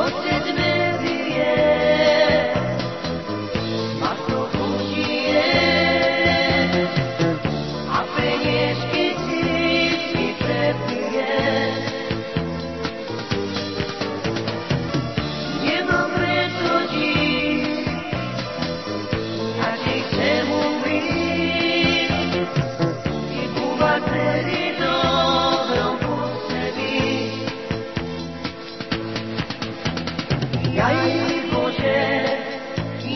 Oh, sözümü Daj Boże,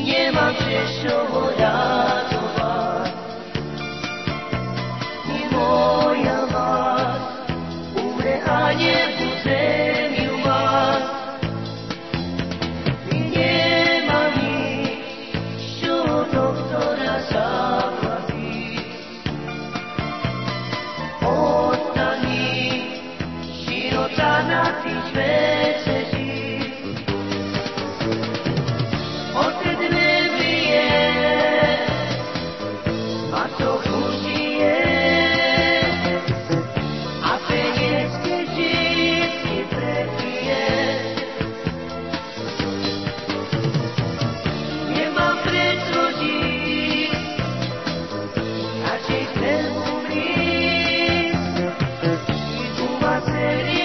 nie mam przyszłego ratować. Nie moja was, umrę, a nie budzę. na tych večeri ready.